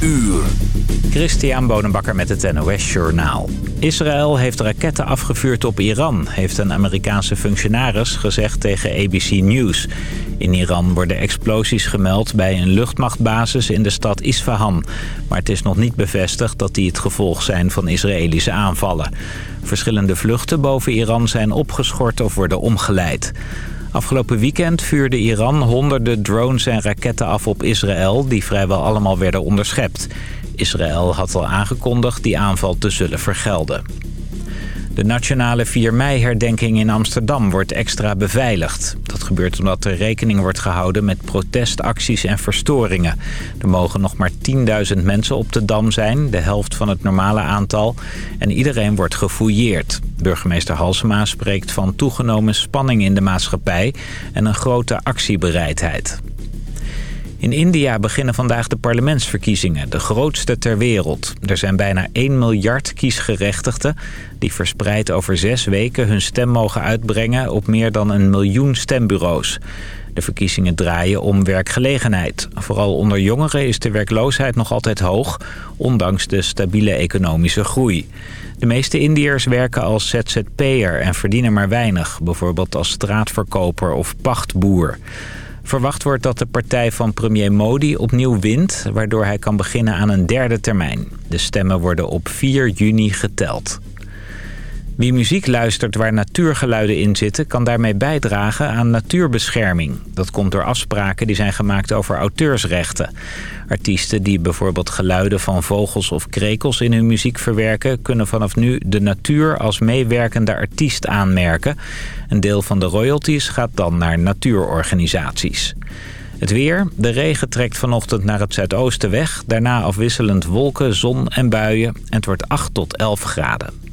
uur. Christian Bonenbakker met het NOS Journaal. Israël heeft raketten afgevuurd op Iran, heeft een Amerikaanse functionaris gezegd tegen ABC News. In Iran worden explosies gemeld bij een luchtmachtbasis in de stad Isfahan. Maar het is nog niet bevestigd dat die het gevolg zijn van Israëlische aanvallen. Verschillende vluchten boven Iran zijn opgeschort of worden omgeleid. Afgelopen weekend vuurde Iran honderden drones en raketten af op Israël... die vrijwel allemaal werden onderschept. Israël had al aangekondigd die aanval te zullen vergelden. De nationale 4 mei-herdenking in Amsterdam wordt extra beveiligd. Dat gebeurt omdat er rekening wordt gehouden met protestacties en verstoringen. Er mogen nog maar 10.000 mensen op de Dam zijn, de helft van het normale aantal. En iedereen wordt gefouilleerd. Burgemeester Halsema spreekt van toegenomen spanning in de maatschappij en een grote actiebereidheid. In India beginnen vandaag de parlementsverkiezingen, de grootste ter wereld. Er zijn bijna 1 miljard kiesgerechtigden die verspreid over zes weken hun stem mogen uitbrengen op meer dan een miljoen stembureaus. De verkiezingen draaien om werkgelegenheid. Vooral onder jongeren is de werkloosheid nog altijd hoog, ondanks de stabiele economische groei. De meeste Indiërs werken als ZZP'er en verdienen maar weinig, bijvoorbeeld als straatverkoper of pachtboer. Verwacht wordt dat de partij van premier Modi opnieuw wint... waardoor hij kan beginnen aan een derde termijn. De stemmen worden op 4 juni geteld. Wie muziek luistert waar natuurgeluiden in zitten... kan daarmee bijdragen aan natuurbescherming. Dat komt door afspraken die zijn gemaakt over auteursrechten. Artiesten die bijvoorbeeld geluiden van vogels of krekels in hun muziek verwerken... kunnen vanaf nu de natuur als meewerkende artiest aanmerken. Een deel van de royalties gaat dan naar natuurorganisaties. Het weer. De regen trekt vanochtend naar het zuidoosten weg. Daarna afwisselend wolken, zon en buien. En het wordt 8 tot 11 graden.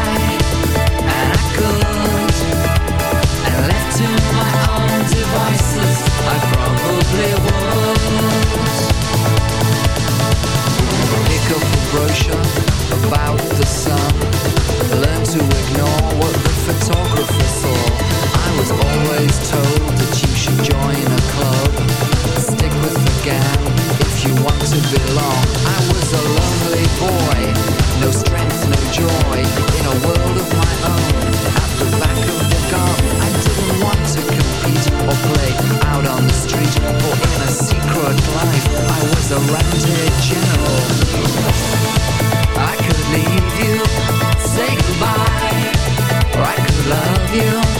And I could. was a general I could leave you, say goodbye. Or I could love you.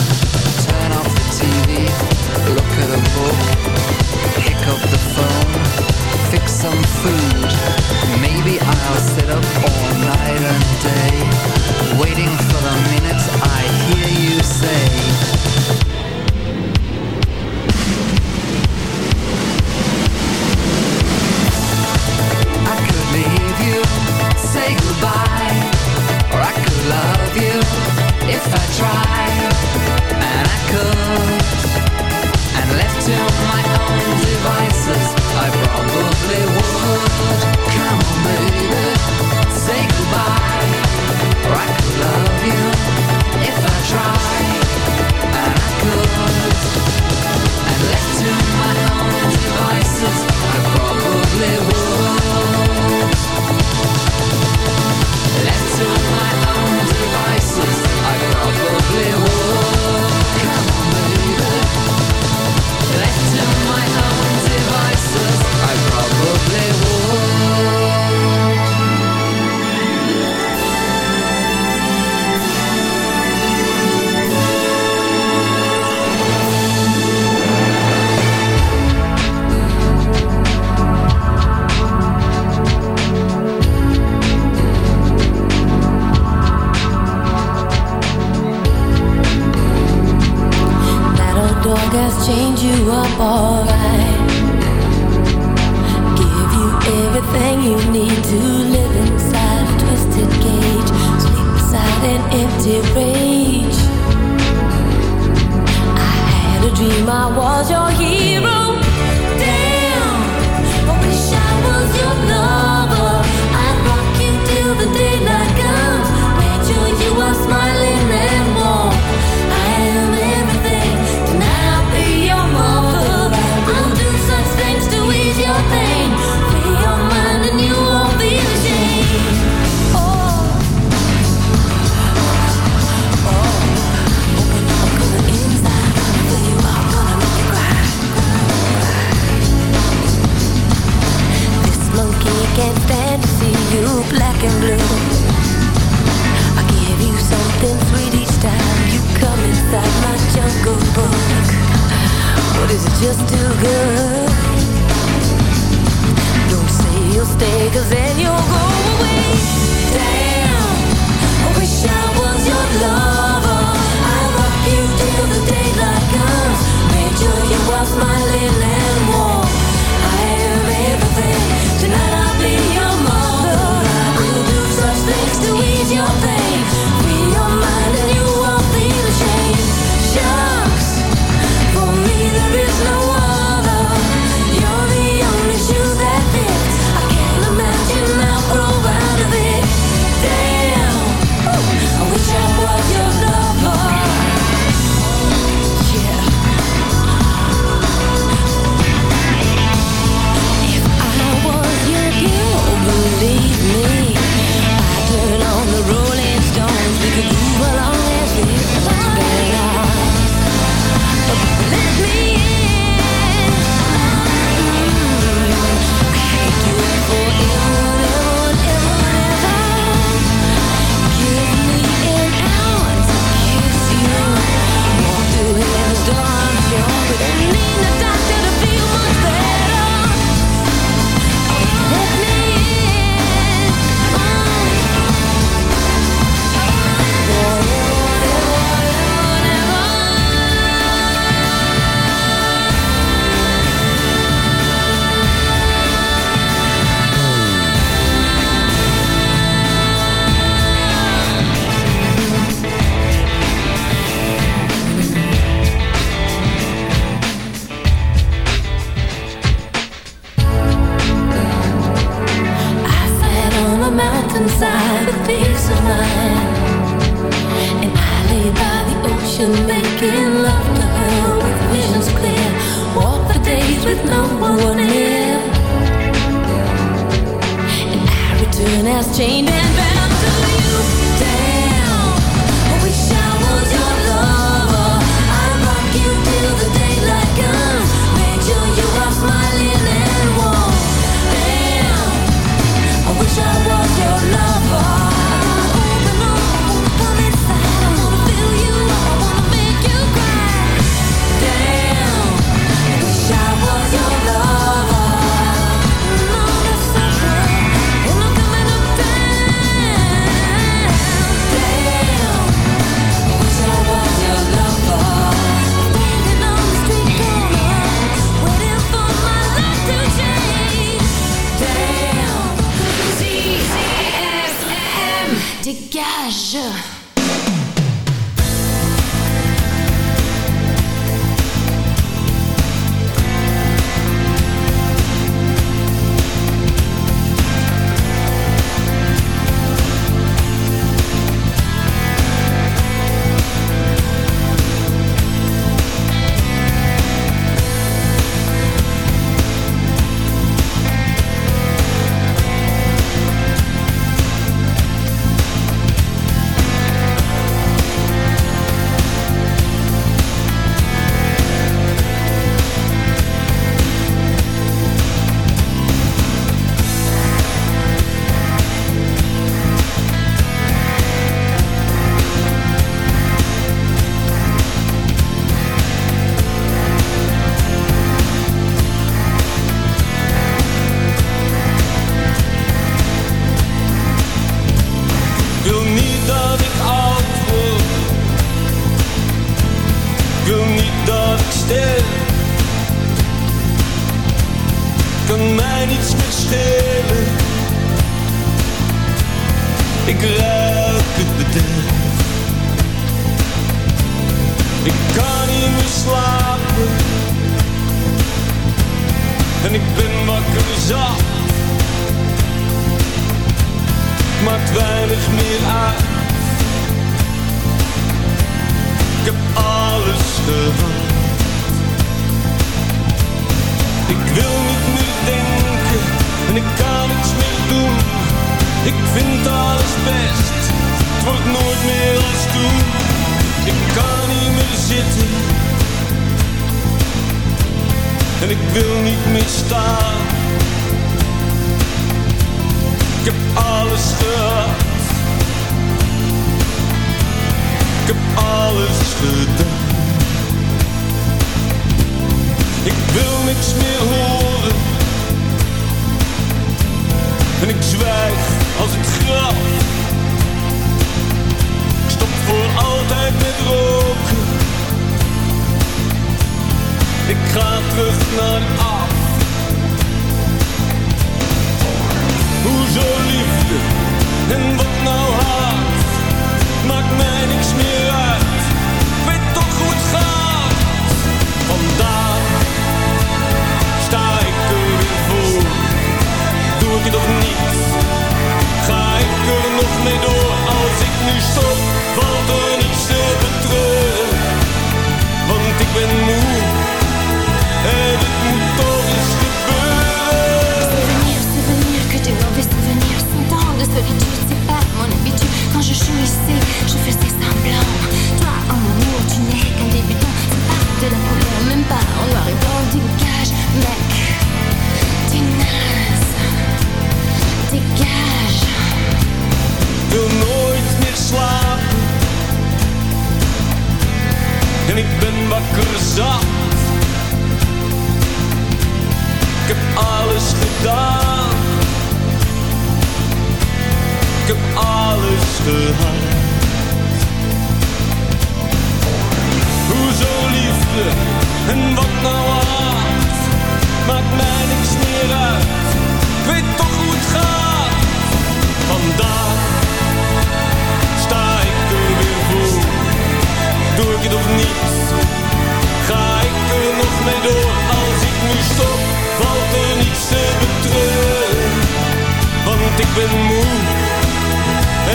want ik ben moe.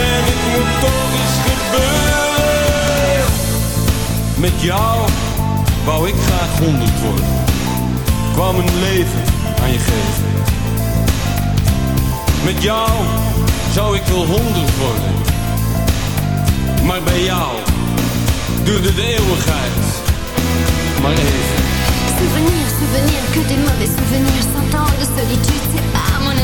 En het moet toch eens gebeuren. Met jou wou ik graag honderd worden. Kwam een leven aan je geven. Met jou zou ik wel honderd worden. Maar bij jou duurde de eeuwigheid maar even. Souvenir, souvenir, que des mauvais souvenirs. Cent de solitude,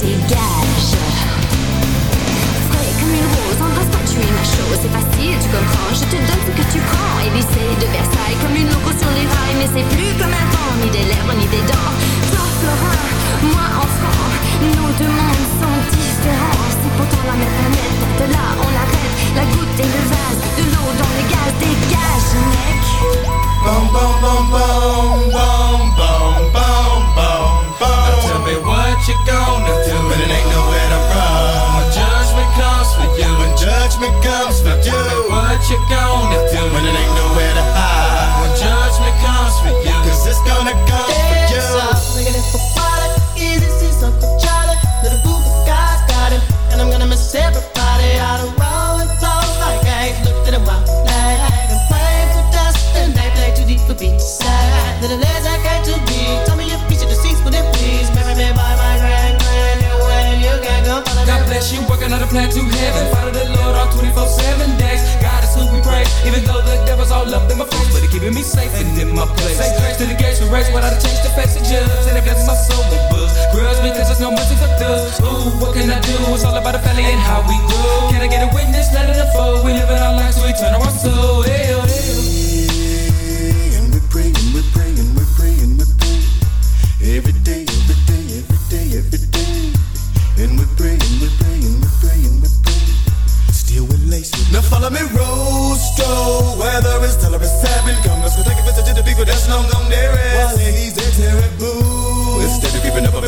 Dégage Frais comme une rose, embrasse-moi, tu es ma chose C'est facile, tu comprends, je te donne ce que tu prends Élysée de Versailles, comme une loco sur les rails Mais c'est plus comme avant, ni des lèvres, ni des dents Toi, Florin, moi, enfant Nos deux mondes sont différents C'est pourtant la même planète De là, on arrête La goutte et le vase De l'eau dans le gaz Dégage, mec bum bum bum bum bum me what you gonna do when it ain't nowhere to run. When judgment comes for you, when judgment comes for you. Tell me what you gonna do when it ain't nowhere to plan to heaven. Follow the Lord all 24 7 days. God is who we praise. Even though the devil's all up in my face, but he keeping me safe and in my place. Say grace to the gates we race, I done changed the face of judge. And it blesses my soul with books. Grudge because there's no mercy for thugs. Ooh, what can I do? It's all about the family and how we grow. Can I get a witness? Let it unfold. We live in our lives, so we turn our soul. Hey, oh, follow me, Rosto. Weather is tolerant, seven. Come, let's go take a visit to the people that's long gone there.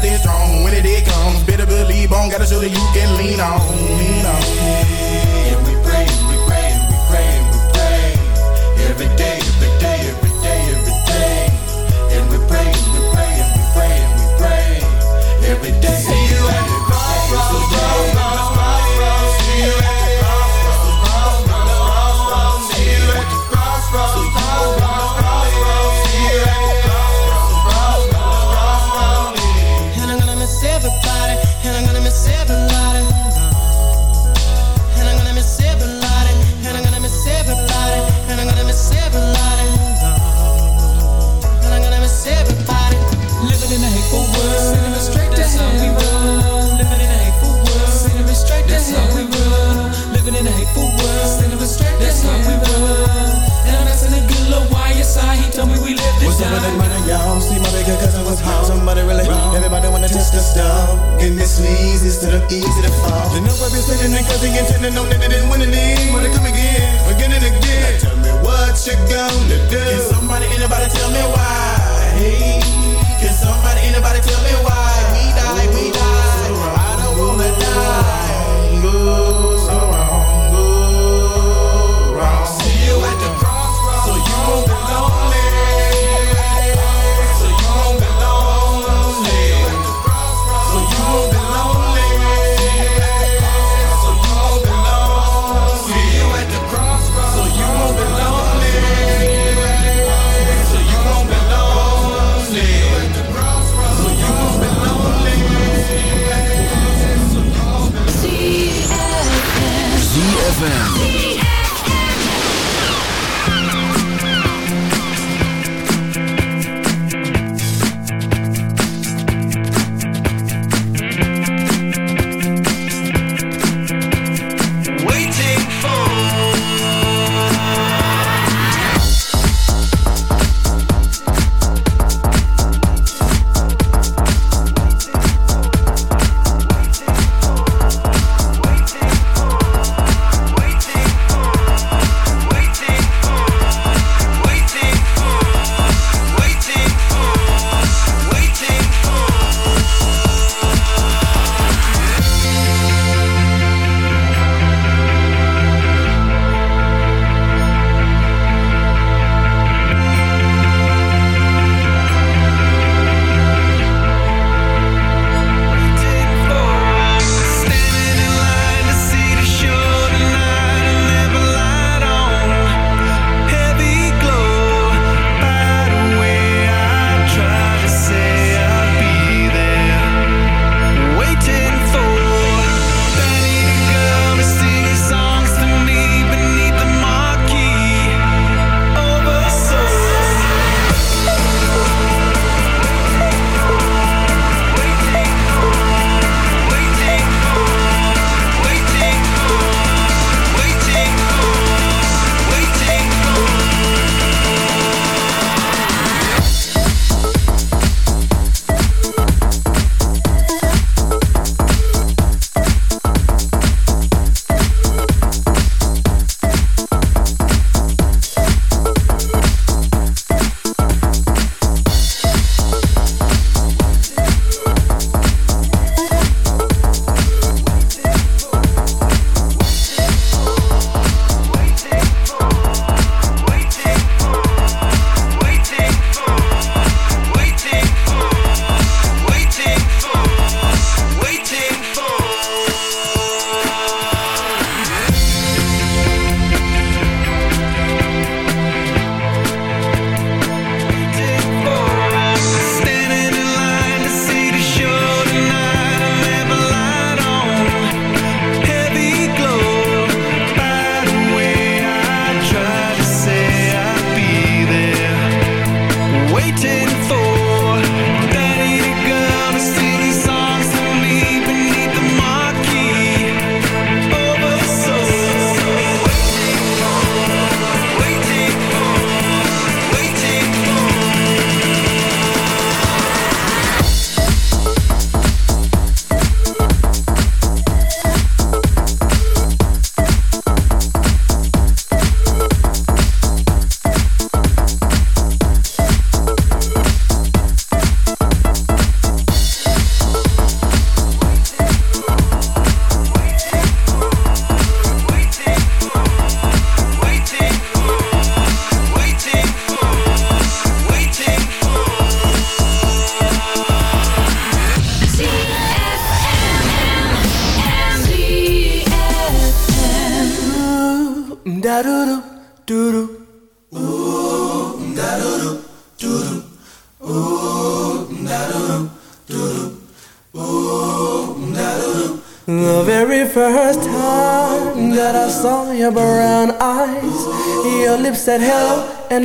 gotta strong. When the day comes, better believe on. got a shoulder you can lean on. Lean on. And we praying, we praying, we praying, we praying. Every day, instead of easy to fall. You know I've been sitting and cause he intending on that it didn't. Wanna come again, again and again. Now tell me what you gonna do. Can somebody, anybody tell me why? Hey, can somebody, anybody tell me why?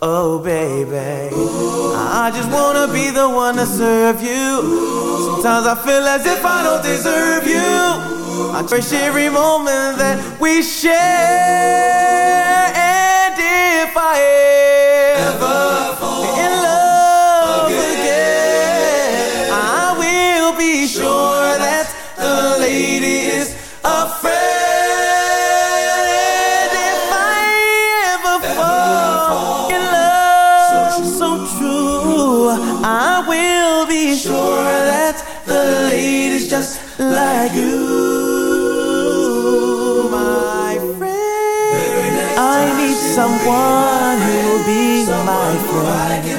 Oh, baby. I just wanna be the one to serve you. Sometimes I feel as if I don't deserve you. I cherish every moment that we share. And if I my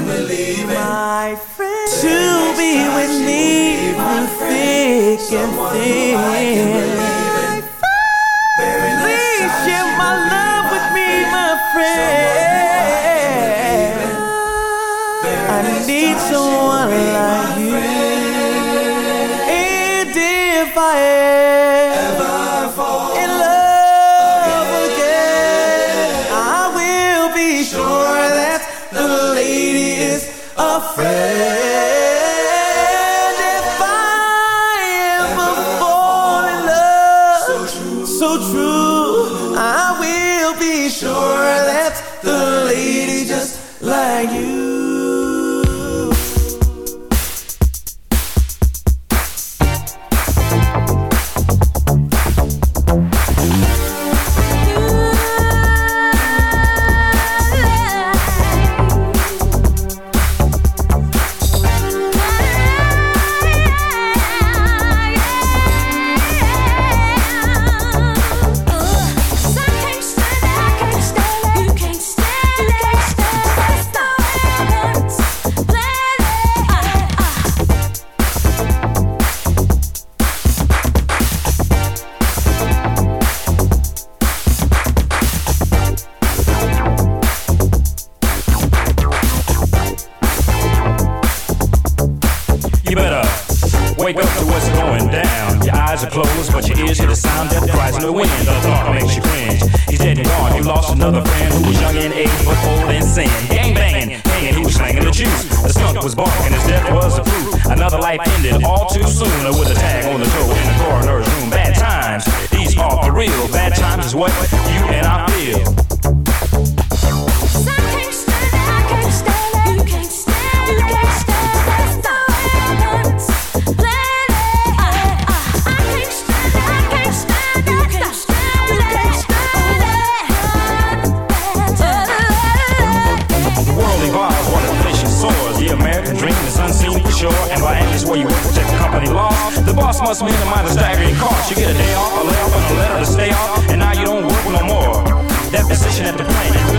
sure. And by endless where you work, protect the company laws. The boss must minimize the staggering cost. You get a day off, a layoff, and a letter to stay off. And now you don't work no more. That position at the plant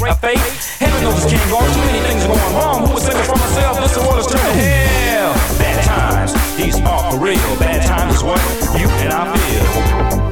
a fate? Heaven knows it can't go. Too many things are going wrong. Who was for myself? This world is turning hell. Bad times, these are for real. Bad times is what you and I feel.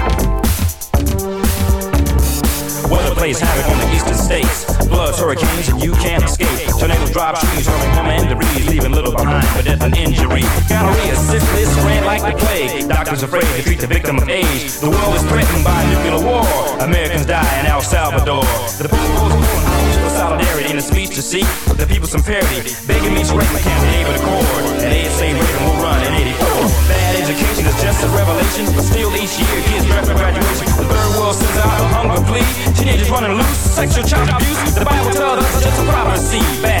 Plays havoc on the eastern states. Floods, hurricanes, and you can't escape. Tornadoes drop trees, hurling home and leaving little behind for death and injury. Gonorrhea, syphilis, spread like the plague. Doctors afraid to treat the victim of age. The world is threatened by nuclear war. Americans die in El Salvador. The people's for solidarity in a speech to seek the people some parity. Begging me to write my campaign with a cord. And ASA rating will run in 84. Bad education is just a revelation, but still each year kids draft running loose, sexual child abuse. The Bible tells us it's just a prophecy. Bad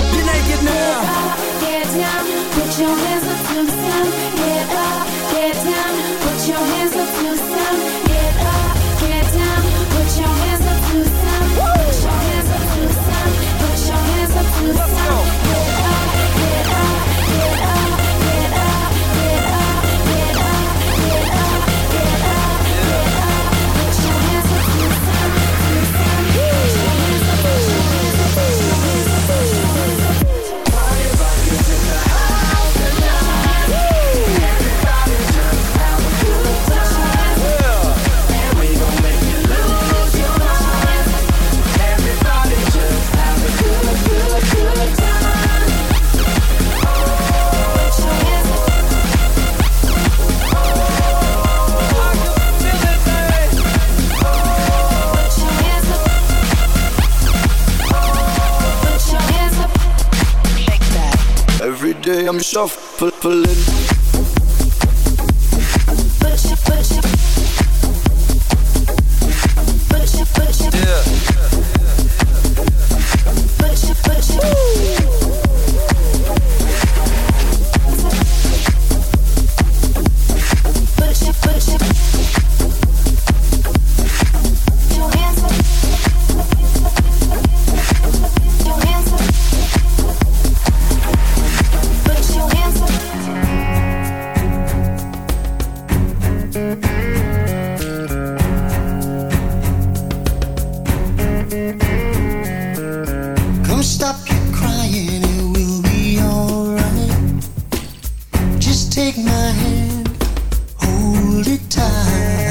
Get naked now. Get up, get down, put your hands up to the sun. Get up. I'm shuffling. Just take my hand, hold it tight.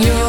Your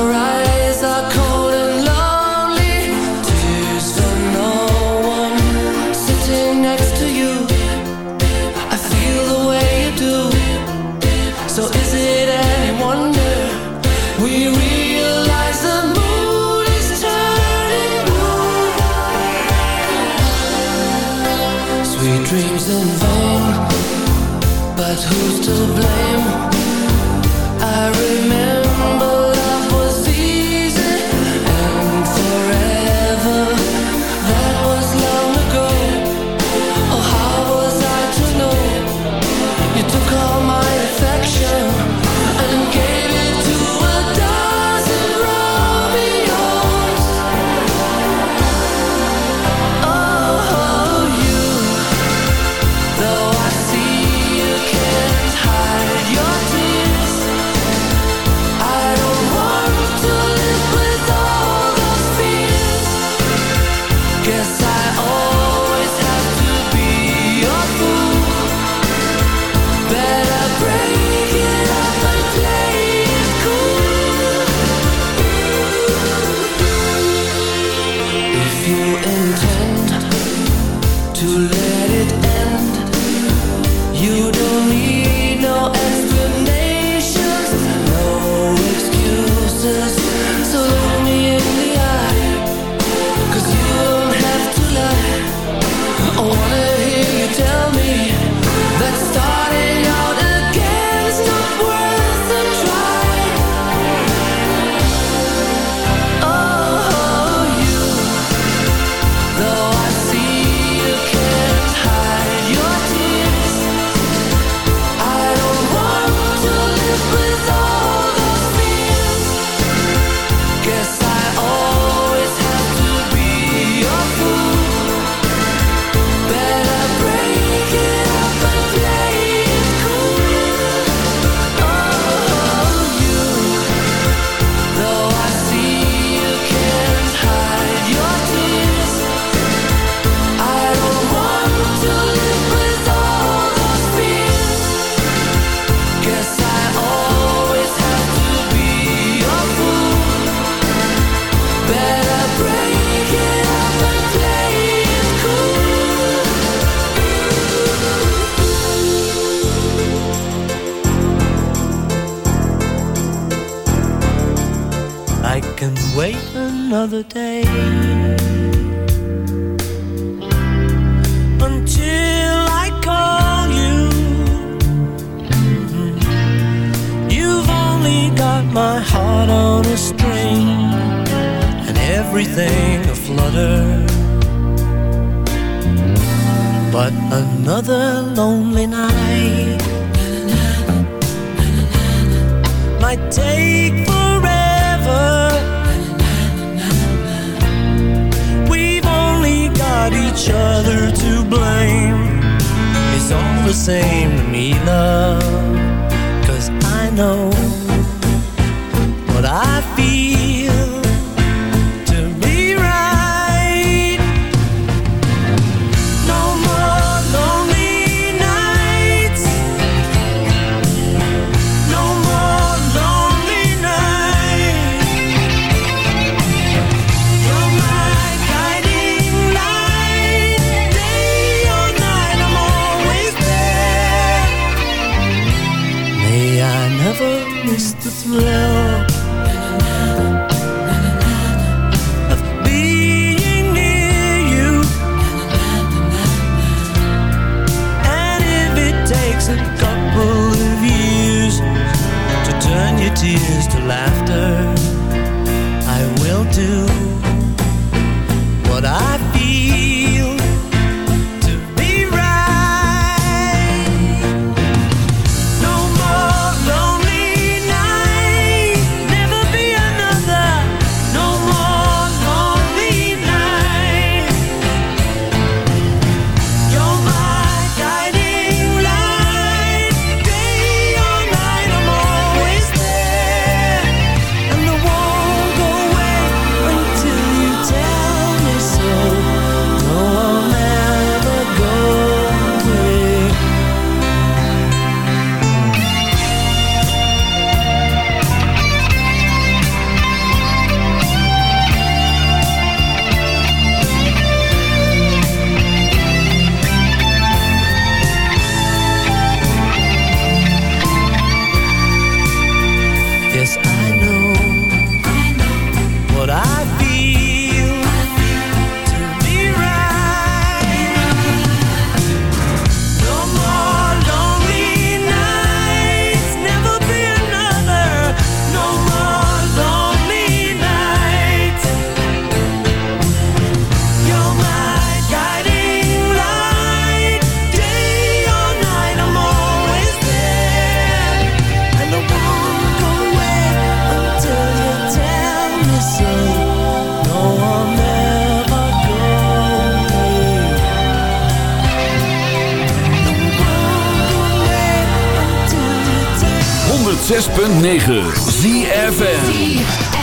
106.9 ZFN